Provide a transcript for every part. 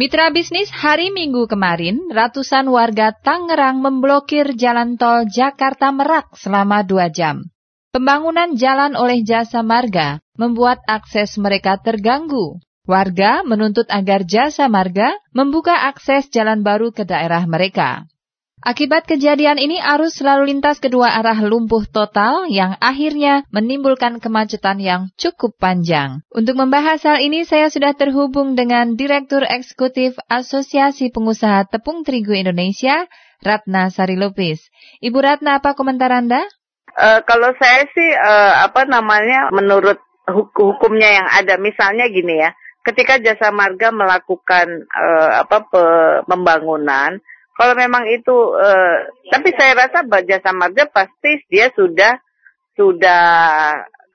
Mitra bisnis hari Minggu kemarin, ratusan warga Tangerang memblokir jalan tol Jakarta Merak selama dua jam. Pembangunan jalan oleh jasa marga membuat akses mereka terganggu. Warga menuntut agar jasa marga membuka akses jalan baru ke daerah mereka. Akibat kejadian ini arus lalu lintas kedua arah lumpuh total yang akhirnya menimbulkan kemacetan yang cukup panjang. Untuk membahas hal ini saya sudah terhubung dengan Direktur Eksekutif Asosiasi Pengusaha Tepung Terigu Indonesia, Ratna Sari Lupis. Ibu Ratna, apa komentar Anda? Uh, kalau saya sih uh, apa namanya menurut hukum hukumnya yang ada misalnya gini ya, ketika jasa marga melakukan uh, apa pe pembangunan kalau memang itu, uh, tapi saya rasa Jasa Marga pasti dia sudah sudah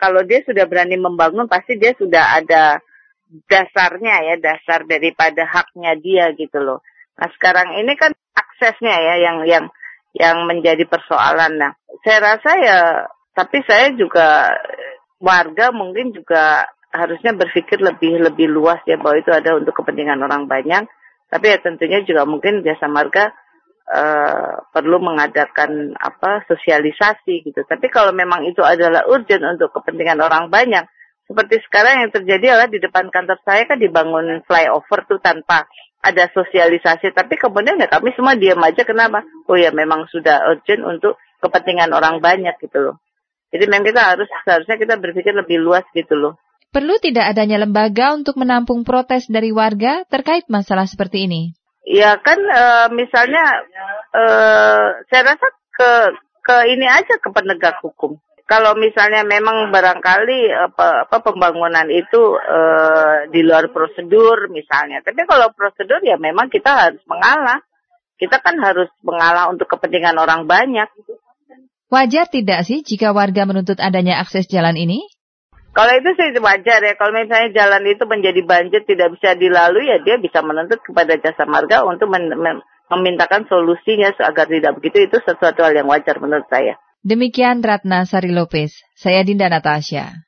kalau dia sudah berani membangun pasti dia sudah ada dasarnya ya dasar daripada haknya dia gitu loh. Nah sekarang ini kan aksesnya ya yang yang yang menjadi persoalan. Nah saya rasa ya tapi saya juga warga mungkin juga harusnya berpikir lebih lebih luas ya bahwa itu ada untuk kepentingan orang banyak tapi ya tentunya juga mungkin jasa marga uh, perlu mengadakan apa sosialisasi gitu. Tapi kalau memang itu adalah urgent untuk kepentingan orang banyak, seperti sekarang yang terjadi adalah di depan kantor saya kan dibangun flyover tuh tanpa ada sosialisasi. Tapi kemudian ya kami semua diam aja kenapa? Oh ya memang sudah urgent untuk kepentingan orang banyak gitu loh. Jadi memang kita harus seharusnya kita berpikir lebih luas gitu loh. Perlu tidak adanya lembaga untuk menampung protes dari warga terkait masalah seperti ini? Ya kan e, misalnya e, saya rasa ke ke ini aja ke penegak hukum. Kalau misalnya memang barangkali apa, apa pembangunan itu e, di luar prosedur misalnya. Tapi kalau prosedur ya memang kita harus mengalah. Kita kan harus mengalah untuk kepentingan orang banyak. Wajar tidak sih jika warga menuntut adanya akses jalan ini? Kalau itu sih wajar ya. Kalau misalnya jalan itu menjadi banjir tidak bisa dilalui ya dia bisa menuntut kepada jasa marga untuk men memintakan solusinya agar tidak begitu. Itu sesuatu hal yang wajar menurut saya. Demikian Ratna Sari Lopez. Saya Dinda Natasha.